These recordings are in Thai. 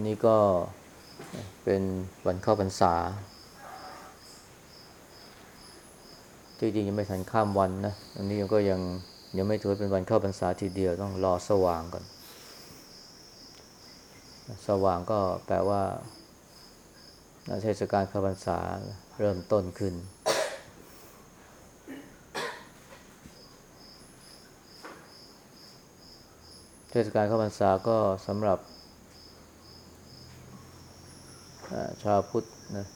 วันนี้ก็เป็นวันเข้าพรรษา จริงๆยังไม่ทันข้ามวันนะ อันนี้ก็ยังยังไม่ถือเป็นวันเข้าพรรษาทีเดียวต้องรอสว่างก่อน สว่างก็แปลว่าเทศกาลเข้าพรรษาเริ่มต้นขึ้น เทศกาลเข้าพรรษาก็สำหรับ ชาวพุทธนะ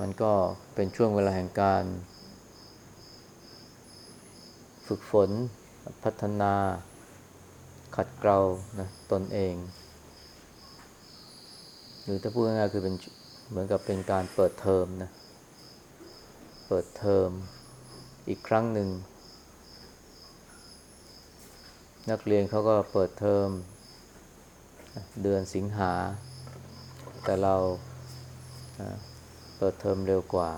มันก็เป็นช่วงเวลาแห่งการ ฝึกฝน พัฒนา ขัดเกลานะตนเอง หรือถ้าพูดง่ายๆคือเป็นเหมือนกับเป็นการเปิดเทอมนะเปิดเทอมอีกครั้งหนึ่ง นักเรียนเขาก็เปิดเทอมเดือนสิงหา แต่เรา เปิดเทอมเร็วกว่า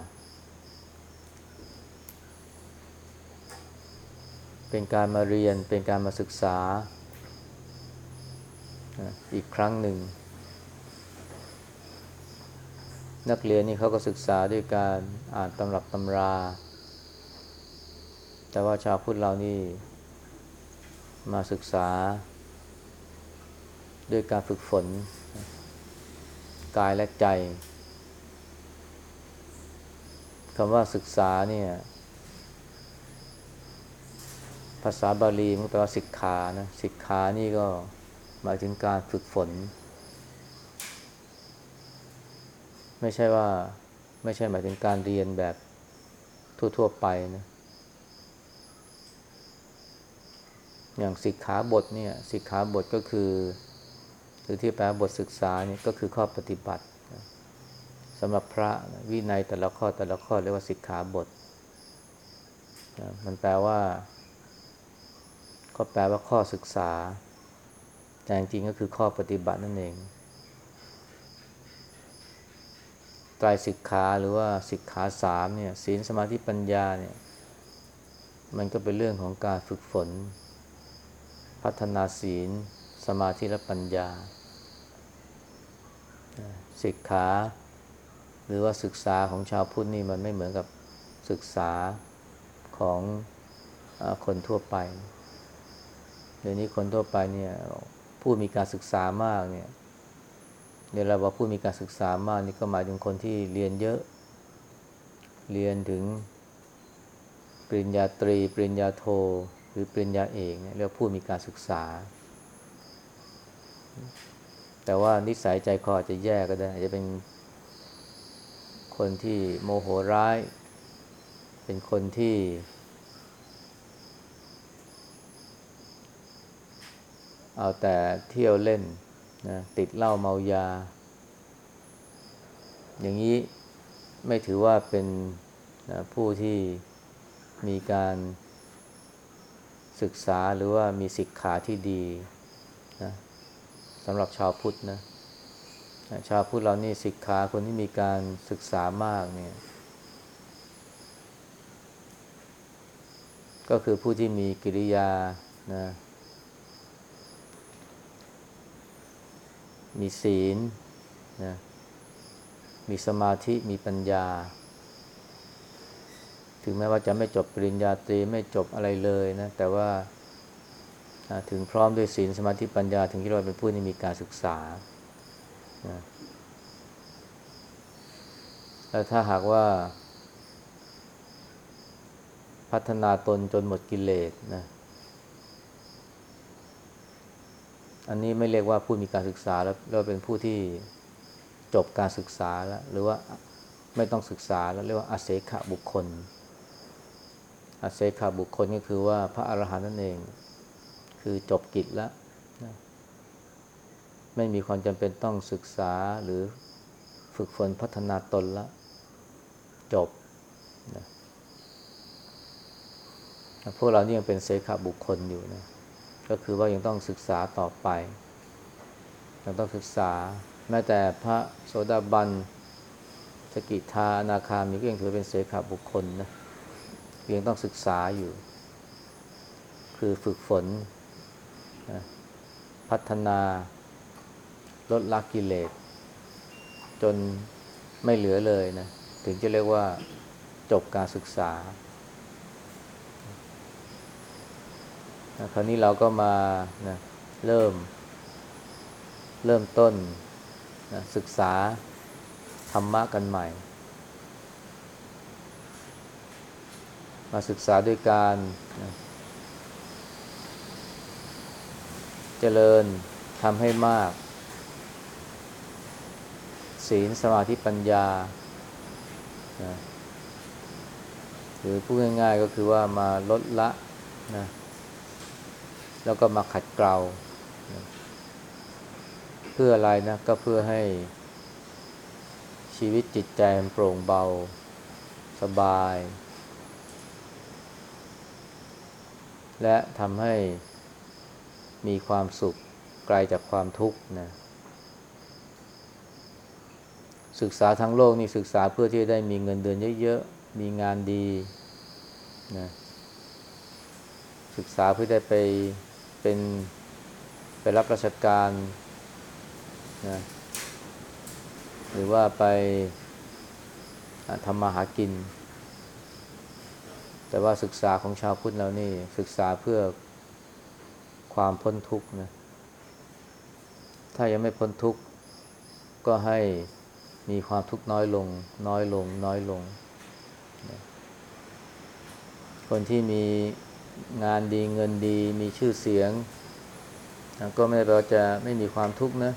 เป็นการมาเรียนเป็นการมาศึกษา อีกครั้งหนึ่ง นักเรียนนี่เขาก็ศึกษาด้วยการอ่านตำรับตำรา แต่ว่าชาวพุทธเรานี่มาศึกษา ด้วยการฝึกฝน กายและใจำว่าศึกษาเนี่ย ภาษาบาลีมันแปลว่าศิกขานะศิกขานี่ก็หมายถึงการฝึกฝน ไม่ใช่ว่า ไม่ใช่หมายถึงการเรียนแบบทั่ว ๆ ไปนะอย่างสิกขาบทเนี่ยสิกขาบทก็คือ หรือที่แปลบทศึกษาเนี่ยก็คือข้อปฏิบัติ สำหรับพระวินัยแต่ละข้อแต่ละข้อเรียกว่าสิกขาบท มันแปลว่า ก็แปลว่าข้อศึกษา แต่จริงก็คือข้อปฏิบัตินั่นเองไตรสิกขาหรือว่าสิกขาสามเนี่ยศีลสมาธิปัญญาเนี่ย มันก็เป็นเรื่องของการฝึกฝน พัฒนาศีล สมาธิและปัญญา สิกขา หรือว่าศึกษาของชาวพุทธนี่มันไม่เหมือนกับศึกษาของอคนทั่วไป เดี๋ยวนี้คนทั่วไปเนี่ยผู้มีการศึกษามากเนี่ยเดี๋ยวเราว่าผู้มีการศึกษามากนี่ก็หมายถึงคนที่เรียนเยอะ เรียนถึงปริญญาตรี ปริญญาโท หรือปริญญาเอกเนี่ยเรียกผู้มีการศึกษา แต่ว่านิสัยใจคอจจะแย่ก็ได้อาจจะเป็น คนที่โมโหร้าย เป็นคนที่ เอาแต่เที่ยวเล่นนะติดเหล้าเมายา อย่างนี้ไม่ถือว่าเป็นนะผู้ที่มีการศึกษาหรือว่ามีศิกขาที่ดีนะสำหรับชาวพุทธนะ ชาวพุทธเรานี่ศิกขาคนที่มีการศึกษามากเนี่ย ก็คือผู้ที่มีกิริยานะมีศีลนะมีสมาธิมีปัญญา ถึงแม้ว่าจะไม่จบปริญญาตรีไม่จบอะไรเลยนะ แต่ว่าถึงพร้อมด้วยศีลสมาธิปัญญา ถึงที่เราเป็นผู้ที่มีการศึกษา แล้วถ้าหากว่า พัฒนาตนจนหมดกิเลสนะ อันนี้ไม่เรียกว่าผู้มีการศึกษาแล้วเราเป็นผู้ที่จบการศึกษาแล้ว หรือว่าไม่ต้องศึกษาแล้วเรียกว่าอาเสขบุคคล อาเสขบุคคลก็คือว่าพระอรหันต์นั่นเอง คือจบกิจแล้ว ไม่มีความจำเป็นต้องศึกษาหรือฝึกฝนพัฒนาตนแล้วจบนะพวกเรานี่ยังเป็นเสขาบุคคลอยู่นะ ก็คือว่ายังต้องศึกษาต่อไป ยังต้องศึกษา แม้แต่พระโสดาบันสกิทานาคามีก็ยังถือเป็นเสขาบุคคลนะยังต้องศึกษาอยู่ คือฝึกฝนนะพัฒนา ลดละกิเลส จนไม่เหลือเลยนะ ถึงจะเรียกว่าจบการศึกษา คราวนี้เราก็มานะเริ่ม เริ่มต้นนะศึกษาธรรมะกันใหม่ มาศึกษาด้วยการนะเจริญทำให้มาก ศีลสมาธิปัญญานะหรือพูดง่ายๆก็คือว่ามาลดละนะแล้วก็มาขัดเกลานะเพื่ออะไรนะ ก็เพื่อให้ชีวิตจิตใจมันโปร่งเบาสบาย และทำให้มีความสุขไกลจากความทุกข์นะ ศึกษาทั้งโลกนี่ศึกษาเพื่อที่จะได้มีเงินเดือนเยอะๆ มีงานดีนะศึกษาเพื่อได้ไปเป็นไปรับราชการนะหรือว่าไปทำมาหากิน แต่ว่าศึกษาของชาวพุทธเรานี่ศึกษาเพื่อความพ้นทุกข์นะ ถ้ายังไม่พ้นทุกข์ก็ให้ มีความทุกข์น้อยลง น้อยลง น้อยลง คนที่มีงานดีเงินดีมีชื่อเสียง ก็ไม่เราจะไม่มีความทุกข์นะ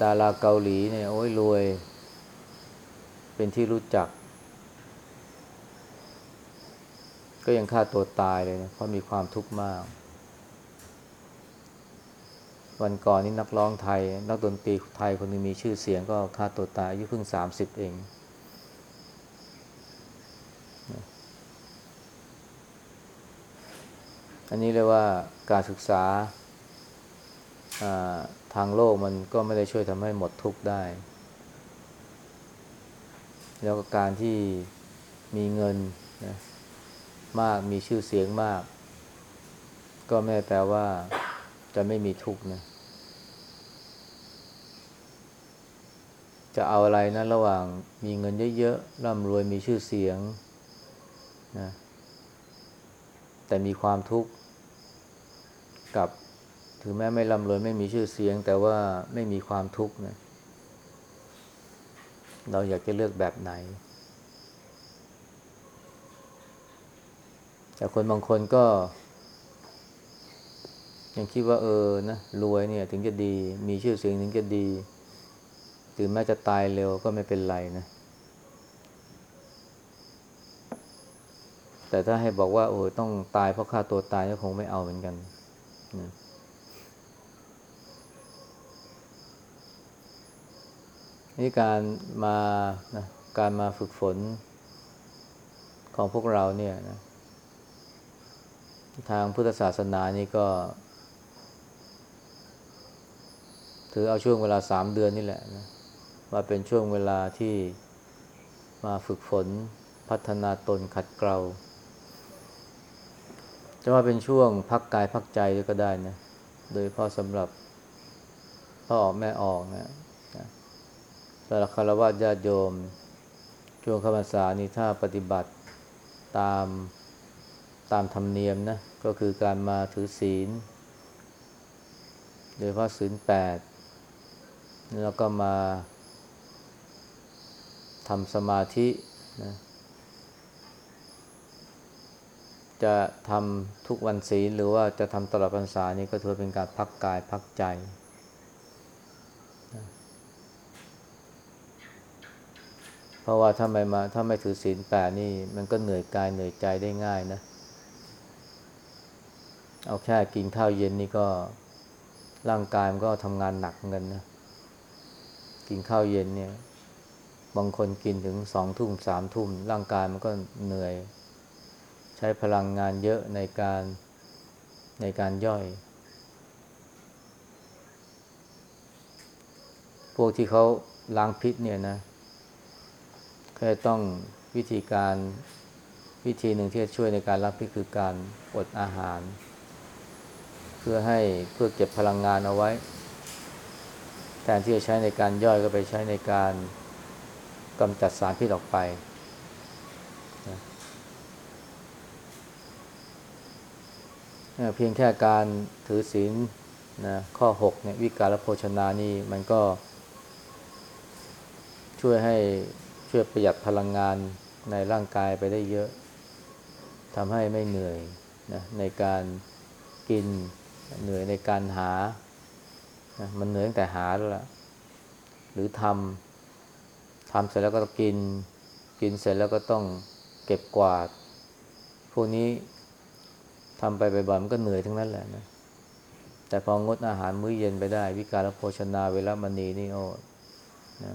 ดาราเกาหลีเนี่ยโอ้ยรวย เป็นที่รู้จัก ก็ยังฆ่าตัวตายเลยนะเพราะมีความทุกข์มาก วันก่อนนี้นักร้องไทย นักดนตรีไทยคนหนึงมีชื่อเสียงก็ฆ่าตัวตายอายุเพิ่งสามสิบเอง อันนี้เรียกว่าการศึกษาทางโลกมันก็ไม่ได้ช่วยทำให้หมดทุกข์ได้ แล้วก็การที่มีเงินนะมากมีชื่อเสียงมาก ก็ไม่แปลว่า จะไม่มีทุกข์นะ จะเอาอะไรนะ ระหว่างมีเงินเยอะๆร่ำรวยมีชื่อเสียงนะแต่มีความทุกข์กับถึงแม้ไม่ร่ำรวยไม่มีชื่อเสียง แต่ว่าไม่มีความทุกข์นะเราอยากจะเลือกแบบไหน แต่คนบางคนก็ ยังคิดว่าเออนะรวยเนี่ย ถึงจะดี มีชื่อเสียงถึงจะดีถึงแม้จะตายเร็วก็ไม่เป็นไรนะ แต่ถ้าให้บอกว่า โอ้ต้องตายเพราะฆ่าตัวตายก็คงไม่เอาเหมือนกันนะนี่การมานะการมาฝึกฝนของพวกเราเนี่ยนะทางพุทธศาสนานี่ก็ ถือเอาช่วงเวลาสามเดือนนี่แหละนะมาเป็นช่วงเวลาที่มาฝึกฝนพัฒนาตนขัดเกลาจะว่าเป็นช่วงพักกายพักใจก็ได้นะ โดยพาะสำหรับพ่อออกแม่ออกนะสำหรับคารวะญาติโยม ช่วงเข้าพรรษานี้ถ้าปฏิบัติตามตามธรรมเนียมนะ ก็คือการมาถือศีล โดยพาะศีลแปด แล้วก็มาทำสมาธินะจะทำทุกวันศีลหรือว่าจะทำตลอดพรรษานี้ก็ถือเป็นการพักกายพักใจ เพราะว่าถ้าไม่มาถ้าไม่ถือศีลแปดนี่ มันก็เหนื่อยกายเหนื่อยใจได้ง่ายนะ เอาแค่กินข้าวเย็นนี่ก็ร่างกายมันก็ทำงานหนักเงินนะ กินข้าวเย็นเนี่ย บางคนกินถึงสองทุ่มสามทุ่ม ร่างกายมันก็เหนื่อย ใช้พลังงานเยอะในการในการย่อย พวกที่เขาล้างพิษเนี่ยนะแค่ต้องวิธีการวิธีหนึ่งที่จะช่วยในการล้างพิษคือการอดอาหาร เพื่อให้เพื่อเก็บพลังงานเอาไว้ แทนที่จะใช้ในการย่อยก็ไปใช้ในการกำจัดสารพิษออกไปนะเพียงแค่การถือศีลนะข้อ6เนี่ยวิการโภชนานี่มันก็ ช่วยให้ช่วยประหยัดพลังงานในร่างกายไปได้เยอะทำให้ไม่เหนื่อยนะในการกินเหนื่อยในการหา นะมันเหนื่อยตั้งแต่หาแล้วล่ะ หรือทำทำเสร็จแล้วก็ต้องกิน กินเสร็จแล้วก็ต้องเก็บกวาด พวกนี้ทำไปบ่อยๆมันก็เหนื่อยทั้งนั้นแหละนะ แต่พองดอาหารมื้อเย็นไปได้ วิการโภชนาเวลามณีนี่โอ้นะ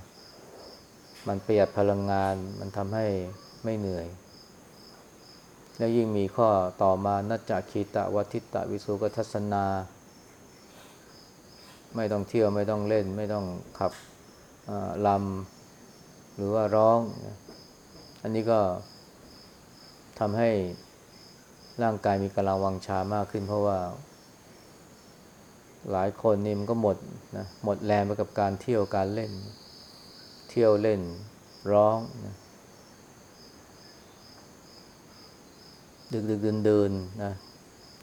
มันประหยัดพลังงานมันทำให้ไม่เหนื่อย แล้วยิ่งมีข้อต่อมานัจจคีตะวัติตะวิสุกทัศนา ไม่ต้องเที่ยวไม่ต้องเล่น ไม่ต้องขับลำหรือว่าร้องอันนี้ก็ทำให้ร่างกายมีกำลังวังชามากขึ้น เพราะว่า หลายคนนี่มันก็หมดนะหมดแรงไปกับการเที่ยวการเล่น เที่ยวเล่นร้องนะดึกดึกเดินเดินนะ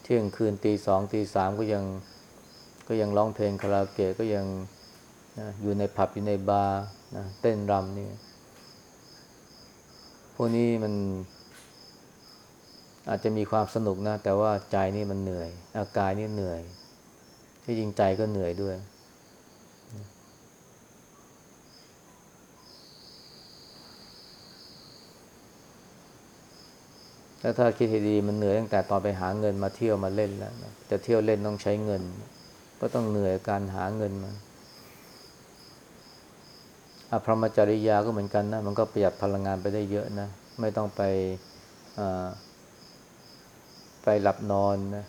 เที่ยงคืนตีสองตีสามก็ยัง ก็ยังร้องเพลงคาราโอเกะก็ยังนะอยู่ในผับอยู่ในบาร์นะเต้นรำนี่พวกนี้มัน อาจจะมีความสนุกนะ แต่ว่าใจนี่มันเหนื่อย อากายนี่เหนื่อย ที่จริงใจก็เหนื่อยด้วยแล้วถ้าคิดให้ดีมันเหนื่อยตั้งแต่ตอนไปหาเงินมาเที่ยวมาเล่นแล้ว จะเที่ยวเล่นต้องใช้เงิน ก็ต้องเหนื่อยการหาเงินมาอพรหมจริยาก็เหมือนกันนะ มันก็ประหยัดพลังงานไปได้เยอะนะ ไม่ต้องไปไปหลับนอนนะ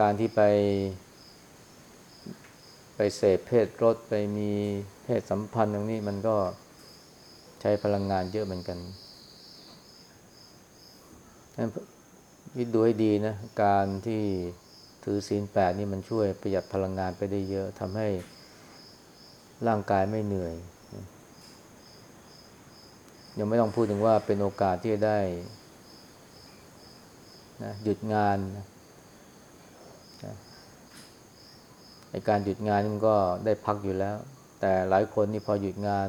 การที่ไป ไปเสพเพศรสไปมีเพศสัมพันธ์ตรงนี้มันก็ใช้พลังงานเยอะเหมือนกัน วิดูให้ดีนะ การที่ถือศีลแปดนี่มันช่วยประหยัดพลังงานไปได้เยอะทำให้ร่างกายไม่เหนื่อย ยังไม่ต้องพูดถึงว่าเป็นโอกาสที่จะได้นะหยุดงานนะในการหยุดงานมันก็ได้พักอยู่แล้ว แต่หลายคนนี่พอหยุดงาน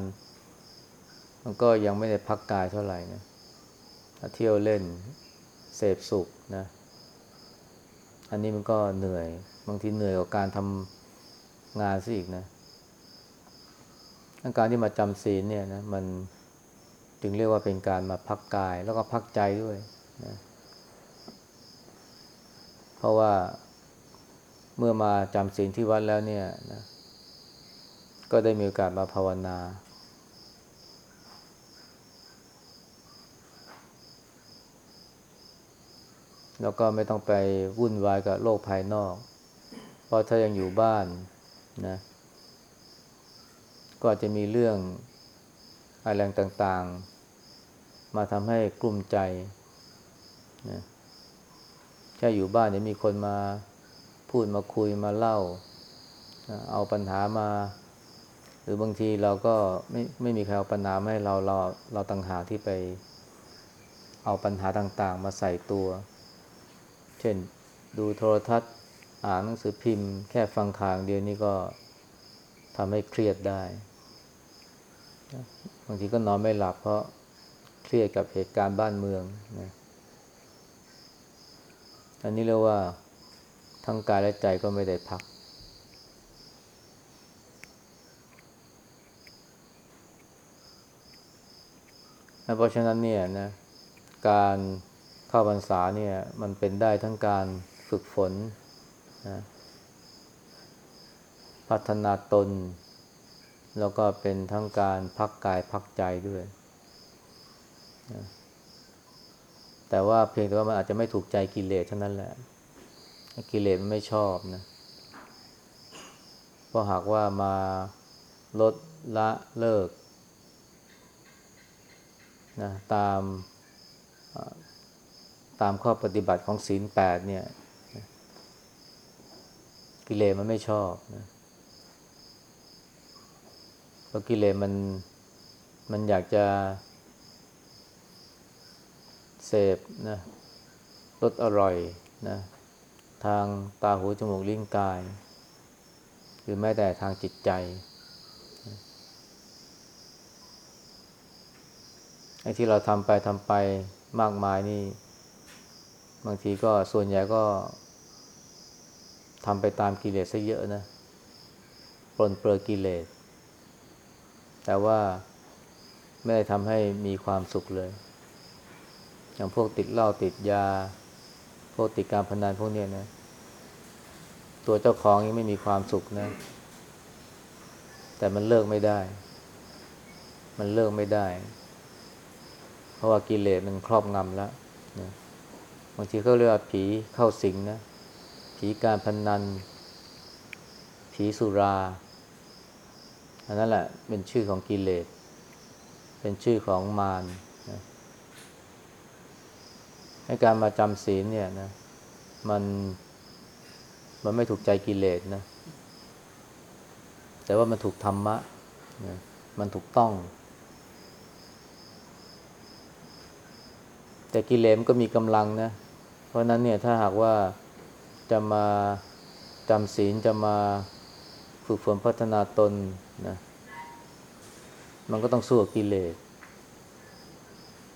มันก็ยังไม่ได้พักกายเท่าไหร่นะเที่ยวเล่นเสพสุข นะ อันนี้มันก็เหนื่อย บางทีเหนื่อยกับการทำงานซะอีกนะการที่มาจำศีลเนี่ยนะมันจึงเรียกว่าเป็นการมาพักกาย แล้วก็พักใจด้วยนะเพราะว่าเมื่อมาจำศีลที่วัดแล้วเนี่ยนะก็ได้มีโอกาสมาภาวนา แล้วก็ไม่ต้องไปวุ่นวายกับโลกภายนอก เพราะถ้ายังอยู่บ้านนะ ก็จะมีเรื่องอะไรต่างๆ มาทำให้กลุ้มใจนะแค่อยู่บ้านเดี๋ยมีคนมาพูดมาคุยมาเล่า เอาปัญหามา หรือบางทีเราก็ไม่ไม่มีใครเอาปัญหาให้เราเราเราต่างหากที่ไป เอาปัญหาต่างๆ มาใส่ตัวเช่น ดูโทรทัศน์ อ่านหนังสือพิมพ์ แค่ฟังข่าวเดียวนี่ก็ทำให้เครียดได้ บางทีก็นอนไม่หลับเพราะเครียดกับเหตุการณ์บ้านเมืองนะอันนี้เรียกว่าทั้งกายและใจก็ไม่ได้พัก เพราะฉะนั้นเนี่ยนะการ เข้าพรรษาเนี่ย มันเป็นได้ทั้งการฝึกฝนนะพัฒนาตน แล้วก็เป็นทั้งการพักกายพักใจด้วยนะแต่ว่าเพียงแต่ว่ามันอาจจะไม่ถูกใจกิเลสเท่านั้นแหละ กิเลสมันไม่ชอบนะเพราะหากว่ามาลดละเลิกนะตาม ตามข้อปฏิบัติของศีลแปดเนี่ย กิเลมันไม่ชอบนะเพราะกิเลมันมันอยากจะ เสพนะรสอร่อยนะทางตาหูจมูกลิ้นกาย หรือแม้แต่ทางจิตใจไอ้ที่เราทำไปทำไปมากมายนี่ บางทีก็ส่วนใหญ่ก็ทำไปตามกิเลสซะเยอะนะปลนเปลือกิเลส แต่ว่าไม่ได้ทำให้มีความสุขเลย อย่างพวกติดเหล้าติดยา พวกติดการพนันพวกเนี้ยนะ ตัวเจ้าของยังไม่มีความสุขนะ แต่มันเลิกไม่ได้ มันเลิกไม่ได้ เพราะว่ากิเลสมันครอบงำแล้ว บางทีเขาเรียกว่าผีเข้าสิงนะ ผีการพนนัน ผีสุรา อันนั้นแหละเป็นชื่อของกิเลส เป็นชื่อของมารนะให้การมาจำศีลเนี่ยนะ มัน มันไม่ถูกใจกิเลสนะ แต่ว่ามันถูกธรรมะนะมันถูกต้องแต่กิเลสก็มีกำลังนะ ราะนั้นเนี่ยถ้าหากว่าจะมาจำศีลจะมาฝึกฝนพัฒนาตนนะมันก็ต้องสู้กับกิเลส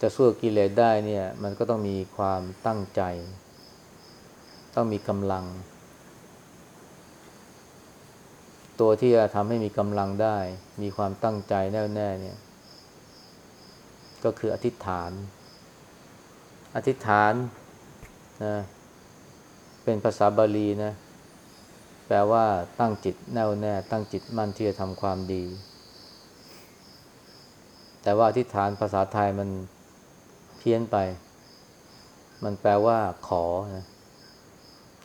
จะสู้กับกิเลสได้เนี่ย มันก็ต้องมีความตั้งใจ ต้องมีกำลัง ตัวที่จะทำให้มีกำลังได้ มีความตั้งใจแน่วแน่เนี่ย ก็คืออธิษฐาน อธิษฐาน นะเป็นภาษาบาลีนะ แปลว่าตั้งจิตแน่วแน่ ตั้งจิตมั่นที่จะทำความดี แต่ว่าอธิษฐานภาษาไทยมันเพี้ยนไป มันแปลว่าขอนะ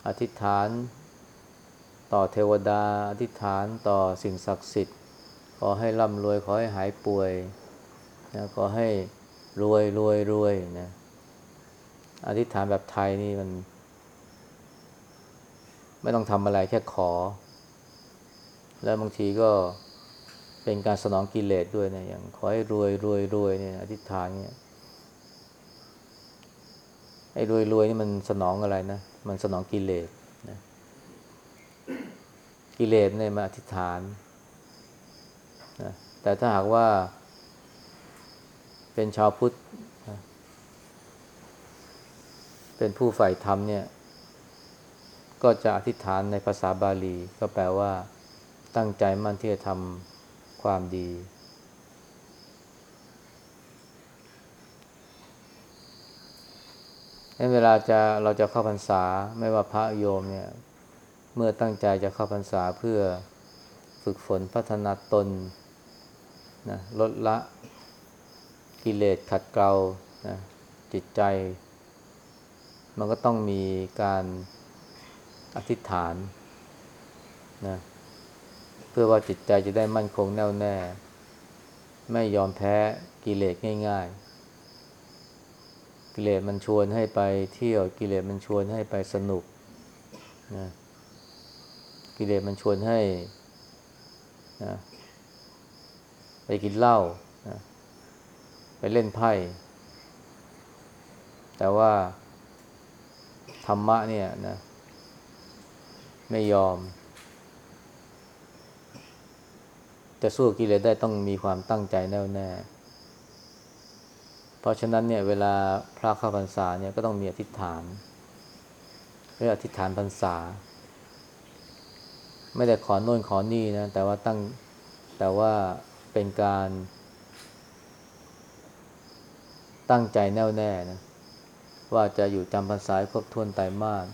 อธิษฐานต่อเทวดา อธิษฐานต่อสิ่งศักดิ์สิทธิ์ ขอให้ร่ำรวย ขอให้หายป่วยนะขอให้รวยรวยรวยนะ อธิษฐานแบบไทยนี่มัน ไม่ต้องทำอะไรแค่ขอ แล้วบางทีก็เป็นการสนองกิเลสด้วยนะอย่างขอให้รวยรวยรวยเนี่ยอธิษฐานเนี่ยไอ้รวยรวยนี่มันสนองอะไรนะมันสนองกิเลสนะกิเลสเนี่ยมาอธิษฐานนะแต่ถ้าหากว่า เป็นชาวพุทธ เป็นผู้ใฝ่ธรรมเนี่ย ก็จะอธิษฐานในภาษาบาลี ก็แปลว่า ตั้งใจมั่นที่จะทำความดี เวลาจะเราจะเข้าพรรษาไม่ว่าพระโยมเนี่ย เมื่อตั้งใจจะเข้าพรรษาเพื่อฝึกฝนพัฒนาตนนะลดละกิเลสขัดเกลานะจิตใจ มันก็ต้องมีการอธิษฐานนะเพื่อว่าจิตใจจะได้มั่นคงแน่วแน่ ไม่ยอมแพ้กิเลสง่าย ๆ กิเลสมันชวนให้ไปเที่ยวกิเลสมันชวนให้ไปสนุกนะกิเลสมันชวนให้นะไปกินเหล้านะไปเล่นไพ่ แต่ว่า ธรรมะเนี่ยนะ ไม่ยอม จะสู้กิเลสได้ต้องมีความตั้งใจแน่วแน่ เพราะฉะนั้นเนี่ย เวลาพระเข้าพรรษาเนี่ยก็ต้องมีอธิษฐานเรียกอธิษฐานพรรษา ไม่ได้ขอโน่นขอนี่นะ แต่ว่าตั้งแต่ว่าเป็นการตั้งใจแน่วแน่นะ ว่าจะอยู่จำพรรษาครบถ้วนไตรมาส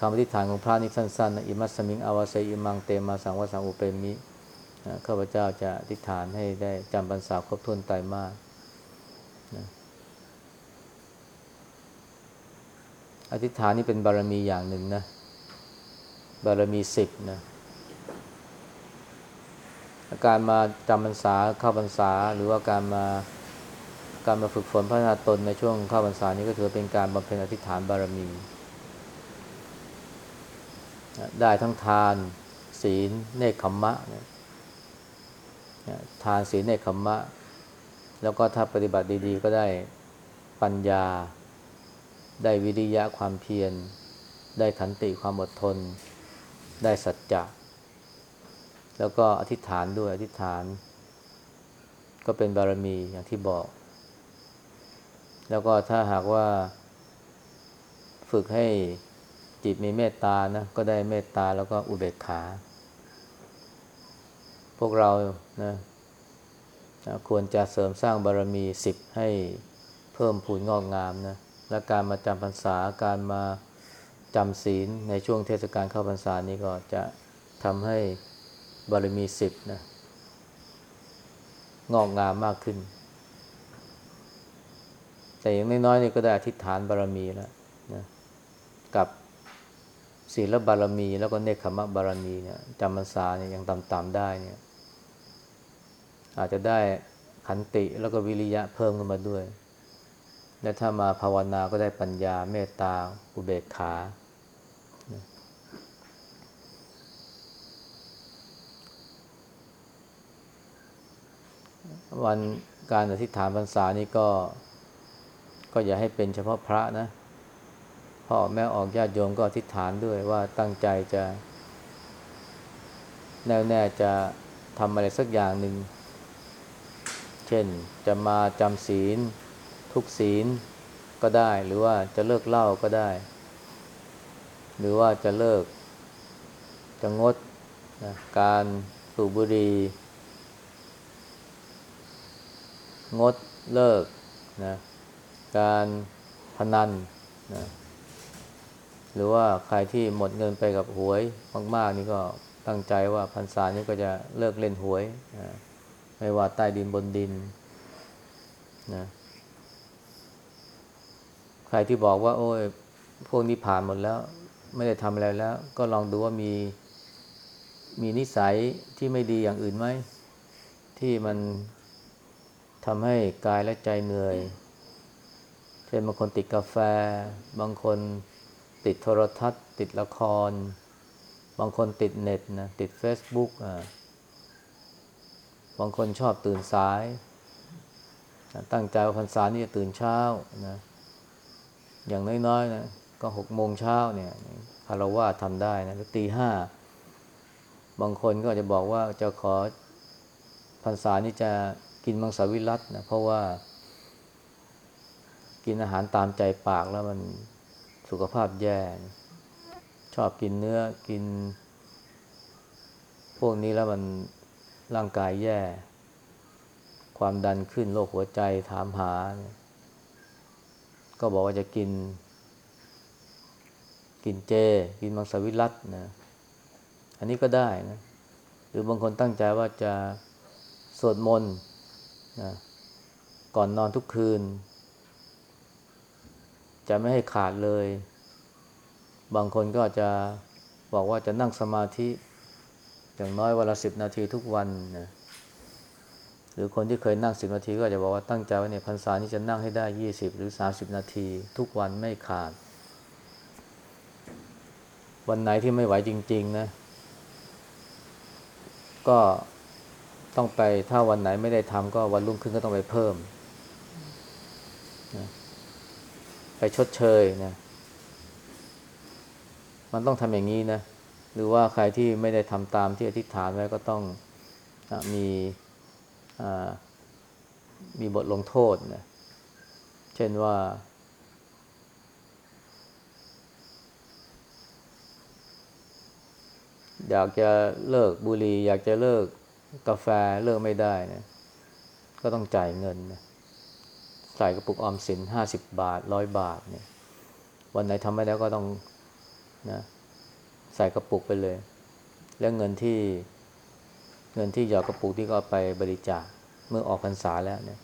คำอธิษฐานของพระนี่สั้นๆนะอิมัสมิงอาวาเซอิมังเตมาสังวสังอุเปมิข้าพเจ้าจะอธิษฐานให้ได้จำพรรษาครบถ้วนไตรมาสนะอธิษฐานนี่เป็นบารมีอย่างหนึ่งนะ บารมีสิบนะการมาจำพรรษาเข้าพรรษาหรือว่าการมา การมาฝึกฝนพัฒนาตนในช่วงข้าวพรรษานี้ก็ถือเป็นการบำเพ็ญอธิษฐานบารมี ได้ทั้งทาน ศีล เนคขมมะทานศีลเนคขมมะ แล้วก็ถ้าปฏิบัติดี ๆ ก็ได้ปัญญา ได้วิริยะความเพียร ได้ขันติความอดทน ได้สัจจะ แล้วก็อธิษฐานด้วยอธิษฐาน ก็เป็นบารมีอย่างที่บอก แล้วก็ถ้าหากว่า ฝึกให้จิตมีเมตตานะ ก็ได้เมตตาแล้วก็อุเบกขา พวกเรานะควรจะเสริมสร้างบารมีสิบให้เพิ่มพูนงอกงามนะ และการมาจำพรรษาการมาจำศีลในช่วงเทศกาลเข้าพรรษานี้ก็จะทำให้บารมีสิบนะ งอกงามมากขึ้น แต่อย่างน้อยๆนี่ก็ได้อธิษฐานบารมีแล้วนะกับศีลบารมี แล้วก็เนคขมะบารมีเนี่ยจำพรรษาเนี่ยยังต่ำๆได้เนี่ย อาจจะได้ขันติแล้วก็วิริยะเพิ่มขึ้นมาด้วย และถ้ามาภาวนาก็ได้ปัญญาเมตตาอุเบกขาวันการอธิษฐานพรรษานี่ก็ ก็อย่าให้เป็นเฉพาะพระนะพ่อแม่ออกญาติโยมก็อธิษฐานด้วยว่าตั้งใจจะ แน่วแน่จะทำอะไรสักอย่างหนึ่ง เช่นจะมาจำศีล ทุกศีลก็ได้ หรือว่าจะเลิกเหล้าก็ได้ หรือว่าจะเลิก จะงดนะการสูบบุหรี่งดเลิกนะ การพนันนะหรือว่าใครที่หมดเงินไปกับหวยมาก ๆ นี่ก็ตั้งใจว่าพรรษานี้ก็จะเลิกเล่นหวยนะไม่ว่าใต้ดินบนดินนะใครที่บอกว่า โอ้ย พวกนี้ผ่านหมดแล้ว ไม่ได้ทำอะไรแล้ว ก็ลองดูว่ามีมีนิสัยที่ไม่ดีอย่างอื่นไหม ที่มันทำให้กายและใจเหนื่อย ช่นบางคนติดกาแฟ บางคนติดโทรทัศน์ ติดละคร บางคนติดเน็ตนะติด Facebook อ่าบางคนชอบตื่นสาย ตั้งใจว่าพรรษานี่จะตื่นเช้านะอย่างน้อยๆนะก็หกโมงเช้าเนี่ยคารวะทำได้นะตีห้าบางคนก็จะบอกว่าจะขอพรรษานี่จะกินมังสวิรัตนะเพราะว่า กินอาหารตามใจปากแล้วมันสุขภาพแย่ ชอบกินเนื้อกิน พวกนี้แล้วมันร่างกายแย่ ความดันขึ้นโรคหัวใจถามหา ก็บอกว่าจะกิน กินเจ กินมังสวิรัตนะ อันนี้ก็ได้นะ หรือบางคนตั้งใจว่าจะสวดมนต์นะก่อนนอนทุกคืน จะไม่ให้ขาดเลย บางคนก็จะบอกว่าจะนั่งสมาธิ อย่างน้อยวันละสิบนาทีทุกวันนะหรือคนที่เคยนั่งสิบนาทีก็จะบอกว่าตั้งใจว่าเนี่ยพรรษานี้จะนั่งให้ได้ยี่สิบหรือสาสิบนาที ทุกวันไม่ขาด วันไหนที่ไม่ไหวจริง ๆ นะ ก็ต้องไปถ้าวันไหนไม่ได้ทำก็วันรุ่งขึ้นก็ต้องไปเพิ่มนะ ไปชดเชยนะมันต้องทำอย่างนี้นะ หรือว่าใครที่ไม่ได้ทำตามที่อธิษฐานไว้ก็ต้องอมีมีบทลงโทษนะ เช่นว่า อยากจะเลิกบุหรี่อยากจะเลิกกาแฟเลิกไม่ได้นะ ก็ต้องจ่ายเงินนะ ส่กระปุกออมสินห้าสิบบาทร้อยบาทเนี่ยวันไหนทำไม่ได้ก็ต้องนะใส่กระปุกไปเลย แล้วเงินที่เงินที่หยอดกระปุกที่ก็ไปบริจาคเมื่อออกพรรษาแล้วเนี่ย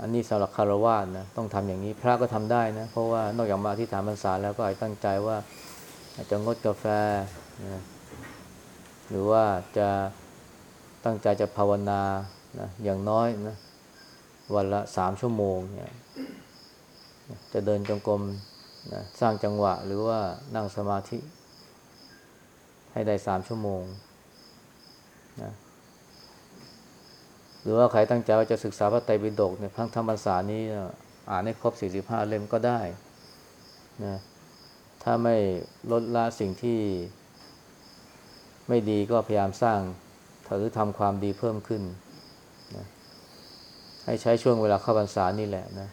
อันนี้สำหรับคารวะนะต้องทำอย่างนี้พระก็ทำได้นะ เพราะว่านอกจากมาที่ฐานพรรษาแล้วก็ตั้งใจว่าจะงดกาแฟนะหรือว่าจะตั้งใจจะภาวนานะอย่างน้อยนะ วันละสามชั่วโมงเนี่ยจะเดินจงกรมนะสร้างจังหวะหรือว่านั่งสมาธิ ให้ได้สามชั่วโมงนะหรือว่าใครตั้งใจว่าจะศึกษาพระไตรปิฎกเนี่ยทั้งธรรมศาสตร์นี้อ่านให้ครบสี่สิบห้าเล่มก็ได้นะถ้าไม่ลดละสิ่งที่ไม่ดีก็พยายามสร้างหรือทำความดีเพิ่มขึ้น ให้ใช้ช่วงเวลาเข้าพรรษานี่แหละนะ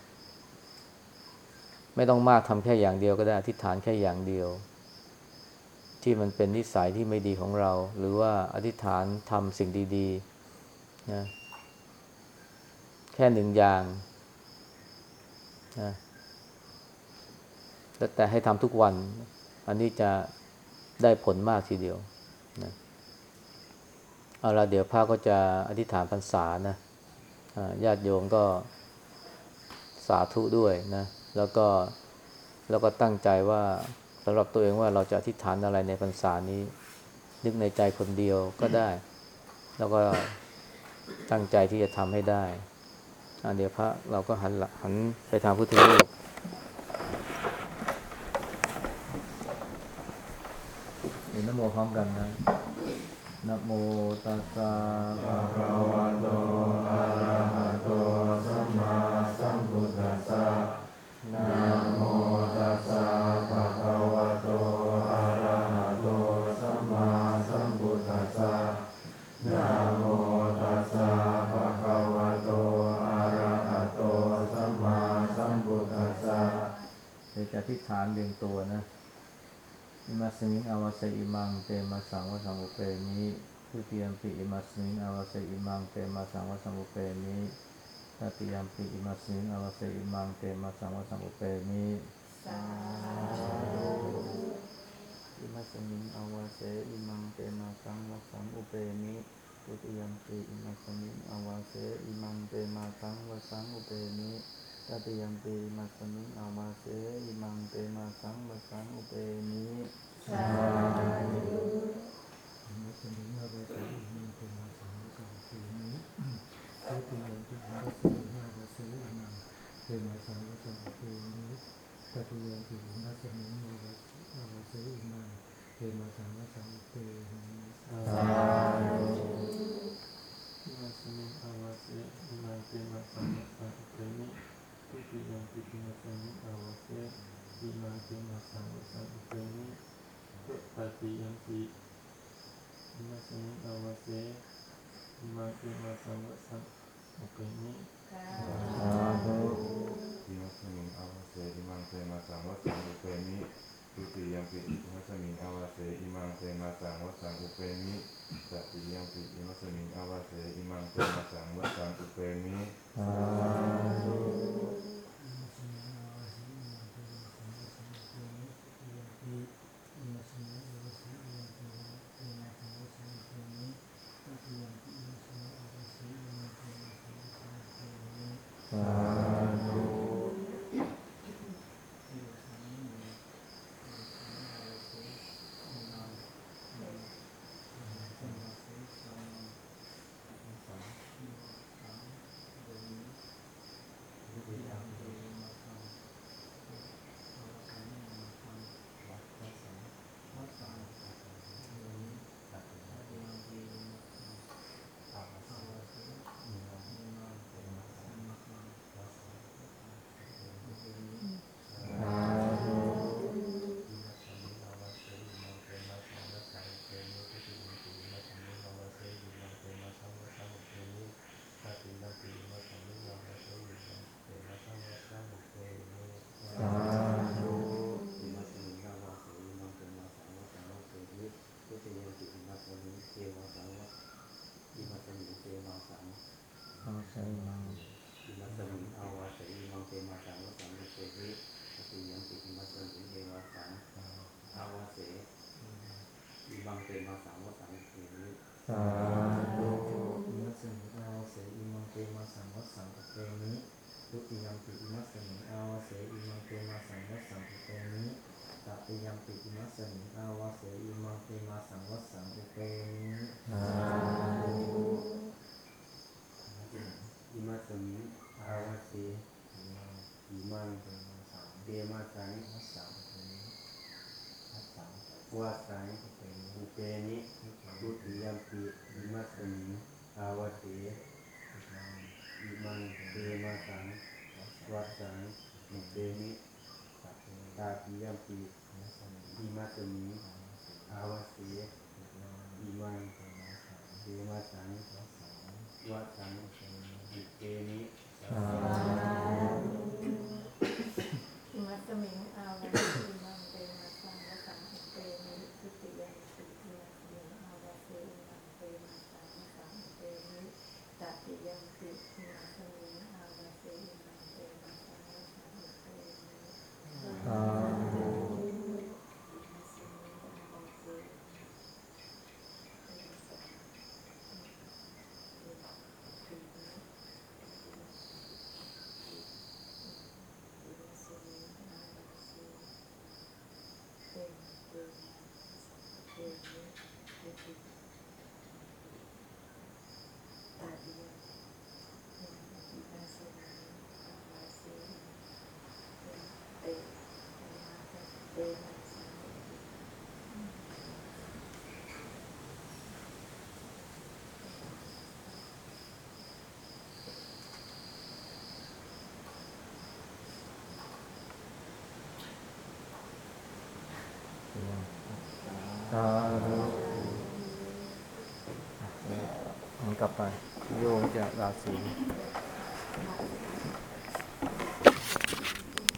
ไม่ต้องมากทำแค่อย่างเดียวก็ได้อธิษฐานแค่อย่างเดียว ที่มันเป็นนิสัยที่ไม่ดีของเรา หรือว่าอธิษฐานทำสิ่งดีๆนะแค่หนึ่งอย่างนะแต่ให้ทำทุกวัน อันนี้จะได้ผลมากทีเดียวนะเอาละเดี๋ยวพระก็จะอธิษฐานพรรษานะ ญาติโยมก็สาธุด้วยนะ แล้วก็แล้วก็ตั้งใจว่าสำหรับตัวเองว่าเราจะอธิษฐานอะไรในพรรษานี้ นึกในใจคนเดียวก็ได้ แล้วก็ตั้งใจที่จะทำให้ได้อ่าเดียวพระเราก็หันหลังหันไปทางพุทธรูปนโมพร้อมกันนะ นะโมตัสสะภะคะวะโตอะระหะโตสัมมาสัมพุทธัสสะนะโมตัสสะภะคะวะโตอะระหะโตสัมมาสัมพุทธัสสะนะโมตัสสะภะคะวะโตอะระหะโตสัมมาสัมพุทธัสสะเดี๋ยวจะอธิษฐานเรียงตัวนะ อิมัสมิงอาวาเสอิมังเตมาสังวสังอุเปมิทุติยมปิอิมัสมิงอาวาเสอิมังเตมาสังวสังอุเปมิตติยมปิอิมัสมิงอาวาเสอิมังเตมาสังวสังอุเปมิอิมัสมิงอาวาเสอิมังเตมาสังวสังอุเปมิทุติยมปิอิมัสมิงอาวาเสอิมังเตมาสังวสังอุเปมิ ตติยมปิอิมัสมิงอาวาเสอิมังเตมาสังวสังอุเปมิอิมัสมิงอาวาเสอิมังเตมาสังวสังอุเปมิทุติยมปิอิมัสมิงอาวาเสอิมังเตมาสังวสังอุเปมิตติยมปิอิมัสมิงอาวาเสอิมังเตมาสังวสังอุเปมิอิมัสมิงอาวาเสอิมังเตมาสังวัสังอุเป සුඛිදං පිටිනසං අවසේ විමාතින් අසංසං උපේනි පතියං සි විමාතින් අවසේ විමාතින් අසංසං උපේනි සාදු විමාතින් අවසේ විමාතින් අසංසං උපේනි ทุติยมปิอิมัสมิงอาวาเสอิมังเตมาสังวัสังอุเปมิตติยมปิอิมัสมิงอาวาเสอิมังเตมาสังวัสังอุเปมิ อิ มาสังาษวสังเขสาธุอิมัสมิอาวเสอิมังเตมาสังวัสังอุเตนิทุติยมปิอิมัสมิอาวเสอิมังเตมาสังวัสังอุเตนิตัติยมปิอิมัสมิอาวเสอิมังเตมาสังวัสังอุเตนิสาธุอิมัสมิอาวเสอิมังเตมาสังเตมาสังวัสังวาสัง เปนิทุติยมปิอิมัสสมิงอาวเสอิมังเตมาสังวัสังอุเปนิตาติยมปิอิมัสสมิงอาวเสอิมังเตมาสังวัสังอุเปนิ อิมัสมิงอาวาเส อิมังเตมาสัง วัสสังอุเปมิทุติยัมปิอิมัสมิงอาวาเส อิมังเตมาสัง วัสสังอุเปมิ ตะติยัมปิอิมัสมิงอาวาเส อิมังเตมาสัง วัสสังอุเปมิ สาธุ สาธุมัน กลับไป โยงจากราศี